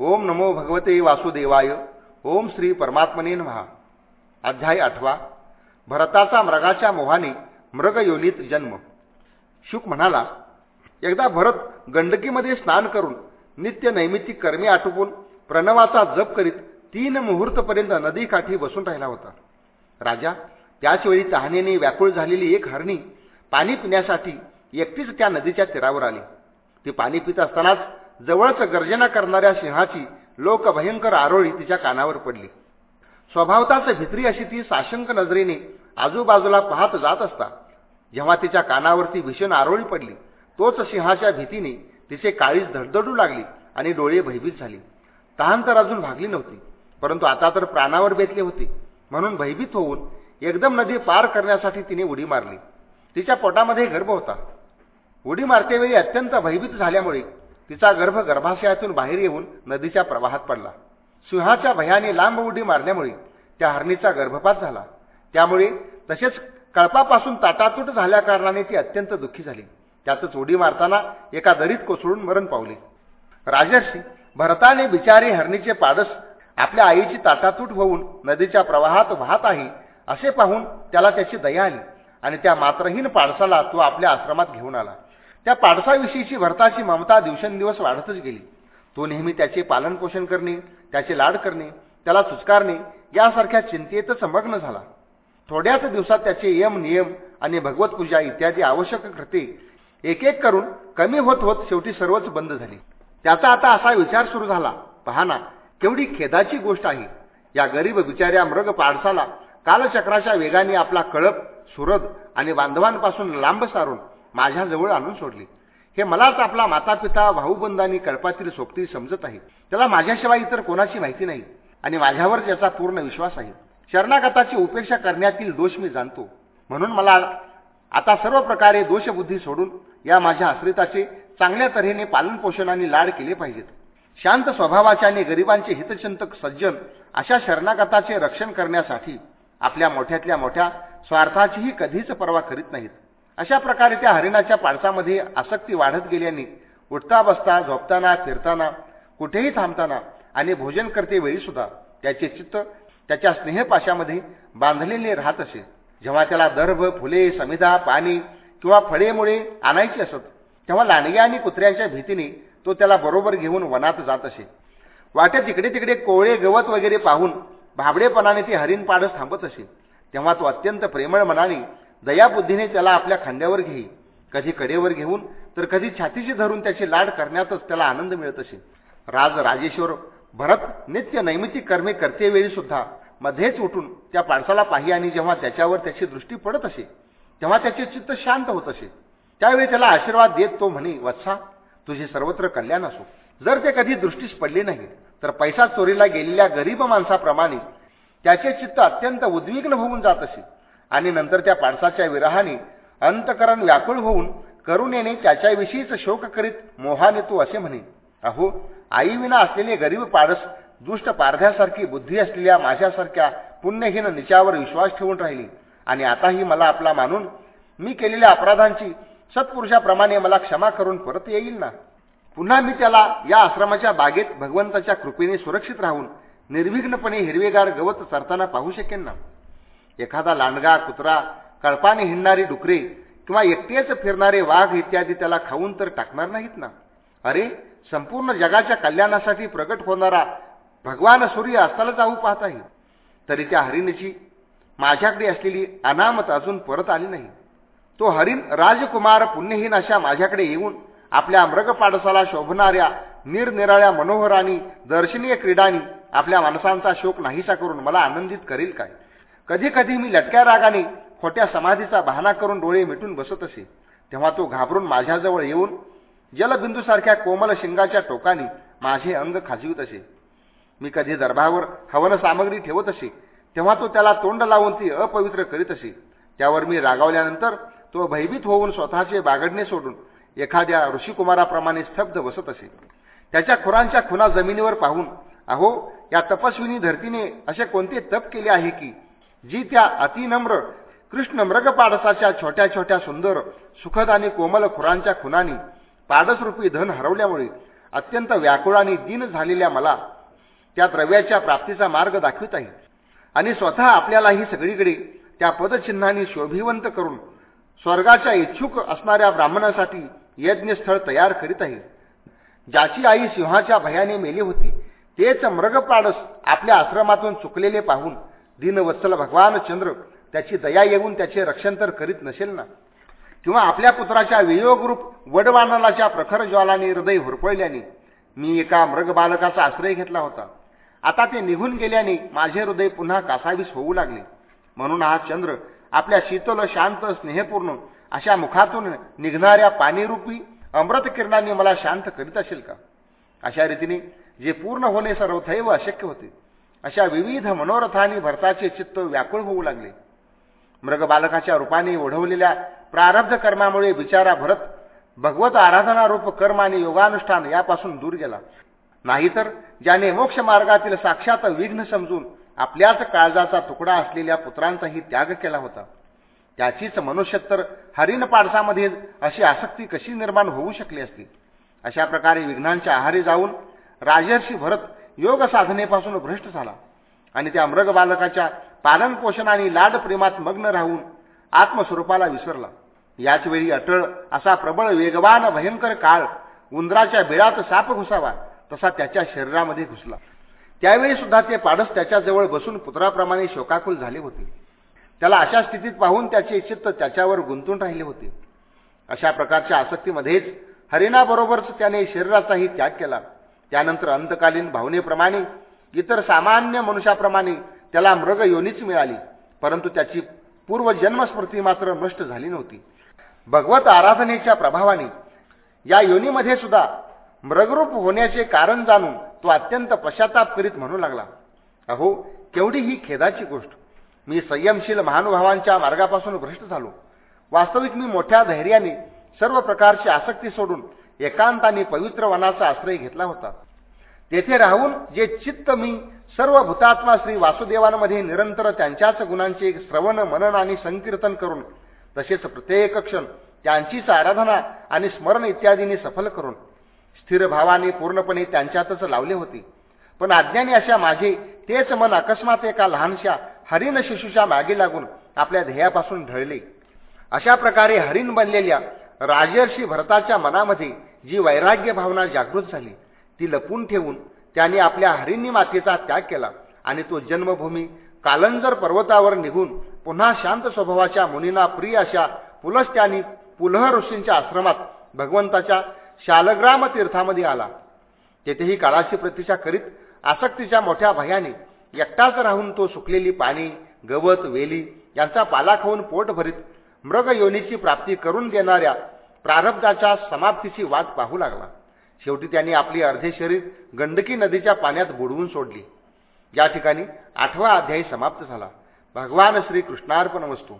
ओम नमो भगवते वासुदेवाय. ओम श्री परमात्मने महा अध्याय आठवा. भरताचा मृगाच्या मोहाने मृगयोनीत जन्म. शुक म्हणाला एकदा भरत गंडकीमध्ये स्नान करून नित्य नैमित्तिक कर्मे आटोपून प्रणवाचा जप करीत तीन मुहूर्तपर्यंत नदीकाठी बसून राहिला होता. राजा त्याचवेळी तहानेने व्याकुळ झालेली एक हरणी पाणी पिण्यासाठी एकटीच त्या नदीच्या तीरावर आली. ती पाणी पित असतानाच जवळच गर्जना करणाऱ्या सिंहाची लोकभयंकर आरोळी तिच्या कानावर पडली. स्वभावताच भित्री अशी ती साशंक नजरेने आजूबाजूला पाहत जात असता. जेव्हा तिच्या कानावरती भीषण आरोळी पडली तोच सिंहाच्या भीतीने तिचे काळीच धडधडू लागली आणि डोळे भयभीत झाली. तहान तर अजून भागली नव्हती परंतु आता तर प्राणावर बेतले होते. म्हणून भयभीत होऊन एकदम नदी पार करण्यासाठी तिने उडी मारली. तिच्या पोटामध्ये गर्भ होता. उडी मारतेवेळी अत्यंत भयभीत झाल्यामुळे तिचा गर्भ गर्भाशयातून बाहेर येऊन नदीच्या प्रवाहात पडला. सिंहाच्या भयाने लांब उडी मारल्यामुळे त्या हरणीचा गर्भपात झाला. त्यामुळे तसेच कळपापासून ताटातूट झाल्याकारणाने ती अत्यंत दुःखी झाली. त्यातच उडी मारताना एका दरीत कोसळून मरण पावले. राजर्षी भरताने बिचारी हरणीचे पाडस आपल्या आईची ताटातूट होऊन नदीच्या प्रवाहात वाहत आहे असे पाहून त्याला त्याची दया आली आणि त्या मात्रहीन पाडसाला तो आपल्या आश्रमात घेऊन आला. त्या पाडसाविषयीची भरताची ममता दिवसेंदिवस वाढतच गेली. तो नेहमी त्याचे पालनपोषण करणे त्याचे लाड करणे त्याला चुचकारणे यासारख्या चिंतेतच मग्न झाला. थोड्याच दिवसात त्याचे यम नियम आणि भगवत पूजा इत्यादी आवश्यक कृते एक एक करून कमी होत होत शेवटी सर्वच बंद झाली. त्याचा आता असा विचार सुरू झाला पहाना केवढी खेदाची गोष्ट आहे. या गरीब बिचाऱ्या मृग पाडसाला कालचक्राच्या वेगाने आपला कळप सुरद आणि बांधवांपासून लांब सारून माझ्याजवळ आणून सोडले. हे मलाच आपला माता पिता भाऊबंदांनी कळपातील सोबती समजत आहे त्याला माझ्याशिवाय इतर कोणाची माहिती नाही आणि माझ्यावर त्याचा पूर्ण विश्वास आहे. शरणागताची उपेक्षा करण्यातील दोष मी जाणतो. म्हणून मला आता सर्व प्रकारे दोषबुद्धी सोडून या माझ्या आश्रिताचे चांगल्या तऱ्हेने पालनपोषण आणि लाड केले पाहिजेत. शांत स्वभावाचे आणि गरिबांचे हितचिंतक सज्जन अशा शरणागताचे रक्षण करण्यासाठी आपल्या मोठ्यातल्या मोठ्या स्वार्थाचीही कधीच पर्वा करीत नाहीत. अशा प्रकारे त्या हरिणाच्या पाडसामध्ये आसक्ती वाढत गेल्याने उठता बसता झोपताना फिरताना कुठेही थांबताना आणि भोजन करते वेळी सुद्धा त्याचे चित्त त्याच्या स्नेहपाशामध्ये बांधलेले राहत असे. जेव्हा त्याला दर्भ फुले समिधा पाणी किंवा फळेमुळे आणायची असत तेव्हा लांडग्या आणि कुत्र्यांच्या भीतीने तो त्याला बरोबर घेऊन वनात जात असे. वाटेत तिकडे तिकडे कोवळे गवत वगैरे पाहून भाबडेपणाने ते हरिण पाडस थांबत असे. तेव्हा तो अत्यंत प्रेमळ मनाने दयाबुद्धीने त्याला आपल्या खांद्यावर घेई. कधी कडेवर घेऊन तर कधी छातीशी धरून त्याची लाड करण्यातच त्याला आनंद मिळत असे राज राजेश्वर भरत नित्य नैमितिक कर्मे करतेवेळी सुद्धा मध्येच उठून त्या पाडसाला पाही आणि जेव्हा त्याच्यावर त्याची दृष्टी पडत असे तेव्हा त्याचे चित्त शांत होत असे. त्यावेळी त्याला आशीर्वाद देत तो म्हणे वत्सा तुझे सर्वत्र कल्याण असो. जर ते कधी दृष्टीस पडले नाही तर पैसा चोरीला गेलेल्या गरीब माणसाप्रमाणे त्याचे चित्त अत्यंत उद्विग्न होऊन जात असे. आणि नंतर त्या पाणसाच्या विरहाने अंतकरण व्याकुळ होऊन करुणेने त्याच्याविषयीच शोक करीत मोहाने तू असे म्हणे अहो आईविना असलेले गरीब पाडस दुष्ट पारध्यासारखी बुद्धी असलेल्या माझ्यासारख्या पुण्यहीन निचावर विश्वास ठेवून राहिली. आणि आताही मला आपला मानून मी केलेल्या अपराधांची सत्पुरुषाप्रमाणे मला क्षमा करून परत येईल ना? पुन्हा मी त्याला या आश्रमाच्या बागेत भगवंताच्या कृपेने सुरक्षित राहून निर्विघ्नपणे हिरवेगार गवत चरताना पाहू शकेन ना? एखादा लांडगा कुत्रा कळपाने हिंडणारी डुकरे किंवा एकटेच फिरणारे वाघ इत्यादी त्याला खाऊन तर टाकणार नाहीत ना? अरे संपूर्ण जगाच्या कल्याणासाठी प्रगट होणारा भगवान सूर्य अस्ताला जाऊ पाहत आहे तरी त्या हरिणीची माझ्याकडे असलेली अनामत अजून परत आली नाही. तो हरिण राजकुमार पुण्यहीन अशा माझ्याकडे येऊन आपल्या मृगपाडसाला शोभणाऱ्या निरनिराळ्या मनोहरानी दर्शनीय क्रीडांनी आपल्या माणसांचा शोक नाहीसा करून मला आनंदित करेल काय? कधी कधी मी लटक्या रागाने खोट्या समाधीचा बहाणा करून डोळे मिटून बसत असे. तेव्हा तो घाबरून माझ्याजवळ येऊन जलबिंदूसारख्या कोमल शिंगाच्या टोकाने माझे अंग खाजवीत असे. मी कधी दर्भावर हवन सामग्री ठेवत असे तेव्हा तो त्याला तोंड लावून ती अपवित्र करीत असे. त्यावर मी रागावल्यानंतर तो भयभीत होऊन स्वतःचे बागडणे सोडून एखाद्या ऋषिकुमाराप्रमाणे स्तब्ध बसत असे. त्याच्या खुरांच्या खुना जमिनीवर पाहून अहो या तपस्विनी धर्तीने असे कोणते तप केले आहे की जी त्या अतिनम्र कृष्ण मृगपाडसाच्या छोट्या छोट्या सुंदर सुखद आणि कोमल खुरांच्या खुनानी पाडसरूपी धन हरवल्यामुळे अत्यंत व्याकुळ आणि दिन झालेल्या मला त्या द्रव्याच्या प्राप्तीचा मार्ग दाखवित आहे. आणि स्वतः आपल्यालाही सगळीकडे त्या पदचिन्हांनी शोभिवंत करून स्वर्गाच्या इच्छुक असणाऱ्या ब्राह्मणासाठी यज्ञस्थळ तयार करीत आहे. ज्याची आई सिंहाच्या भयाने मेली होती तेच मृगपाडस आपल्या आश्रमातून चुकलेले पाहून दिनवत्सल भगवान चंद्र त्याची दया येऊन त्याचे रक्षण तर करीत नसेल ना? किंवा आपल्या पुत्राच्या वियोगरूप वडवानलाच्या प्रखर ज्वालाने हृदय हुरपळल्याने मी एका मृग बालकाचा आश्रय घेतला होता. आता ते निघून गेल्याने माझे हृदय पुन्हा कासावीस होऊ लागले. म्हणून हा चंद्र आपल्या शीतल शांत स्नेहपूर्ण अशा मुखातून निघणाऱ्या पाणीरूपी अमृत किरणांनी मला शांत करीत असेल का? अशा रीतीने जे पूर्ण होणे सर्वथैव अशक्य होते. अशा विविध मनोरथांनी भरताचे चित्त व्याकुळ होऊ लागले. मृगबालकाच्या रूपाने ओढवलेल्या प्रारब्ध कर्मामुळे बिचारा भरत भगवत आराधना रूप कर्म आणि योगानुष्ठान यापासून दूर गेला. नाहीतर ज्याने मोक्ष मार्गातील साक्षात विघ्न समजून आपल्याच काळजाचा तुकडा असलेल्या पुत्रांचाही त्याग केला होता. त्याचीच मनुष्यत्तर हरिण पाडसामध्ये अशी आसक्ती कशी निर्माण होऊ शकली असती? अशा प्रकारे विघ्नांच्या आहारी जाऊन राजर्षी भरत योग साधनेपासून भ्रष्ट झाला. आणि त्या मृग बालकाच्या पालनपोषण आणि लाड प्रेमात मग्न राहून आत्मस्वरूपाला विसरला. याच वेळी अटळ असा प्रबळ वेगवान भयंकर काळ उंदराच्या बिळात साप घुसावा तसा त्याच्या शरीरामध्ये घुसला. त्यावेळी सुद्धा ते पाडस त्याच्याजवळ बसून पुत्राप्रमाणे शोकाकुल झाले होते. त्याला अशा स्थितीत पाहून त्याचे चित्त त्याच्यावर गुंतून राहिले होते. अशा प्रकारच्या आसक्तीमध्येच हरिणाबरोबरच त्याने शरीराचाही त्याग केला. त्यानंतर अंतकालीन भावनेप्रमाणे इतर सामान्य मनुष्याप्रमाणे त्याला मृग योनीच मिळाली. परंतु त्याची पूर्वजन्मस्मृती मात्र नष्ट झाली नव्हती. भगवत आराधनेच्या प्रभावाने या योनीमध्ये सुद्धा मृगरूप होण्याचे कारण जाणून तो अत्यंत पश्चाताप करीत म्हणू लागला. अहो केवढी ही खेदाची गोष्ट. मी संयमशील महानुभावांच्या मार्गापासून भ्रष्ट झालो. वास्तविक मी मोठ्या धैर्याने सर्व प्रकारची आसक्ती सोडून एकांताने पवित्र वनाचा आश्रय घेतला होता. तेथे राहून जे चित्त मी सर्व भूतात्मा श्री वासुदेवांमध्ये निरंतर त्यांच्याच गुणांचे श्रवण मनन आणि संकीर्तन करून तसेच प्रत्येक क्षण त्यांचीच आराधना आणि स्मरण इत्यादींनी सफल करून स्थिर भावाने पूर्णपणे त्यांच्यातच लावले होते. पण अज्ञानी अशा माझे तेच मन अकस्मात एका लहानशा हरिण शिशूच्या मागे लागून आपल्या ध्येयापासून ढळले. अशा प्रकारे हरिण बनलेल्या राजर्षी भरताच्या मनामध्ये जी वैराग्य भावना जागृत झाली ती लपून ठेवून त्याने आपल्या हरिणी मातेचा त्याग केला आणि तो जन्मभूमी कालंजर पर्वतावर निघून पुन्हा शांत स्वभावाच्या मुनींना प्रिय अशा पुलस्त्यानी पुलह ऋषींच्या आश्रमात भगवंताच्या शालग्राम तीर्थामध्ये आला. तेथेही काळाची प्रतीक्षा करीत आसक्तीच्या मोठ्या भयाने एकटाच राहून तो सुकलेली पाणी गवत वेली यांचा पाला खाऊन पोट भरीत मृग योनीची प्राप्ती करून देणाऱ्या प्रारब्धाच्या समाप्तीची वाट पाहू लागला. शेवटी त्यांनी आपली अर्धे शरीर गंडकी नदीच्या पाण्यात बुडवून सोडली. या ठिकाणी आठवा अध्यायी समाप्त झाला. भगवान श्री कृष्णार्पण वस्तू.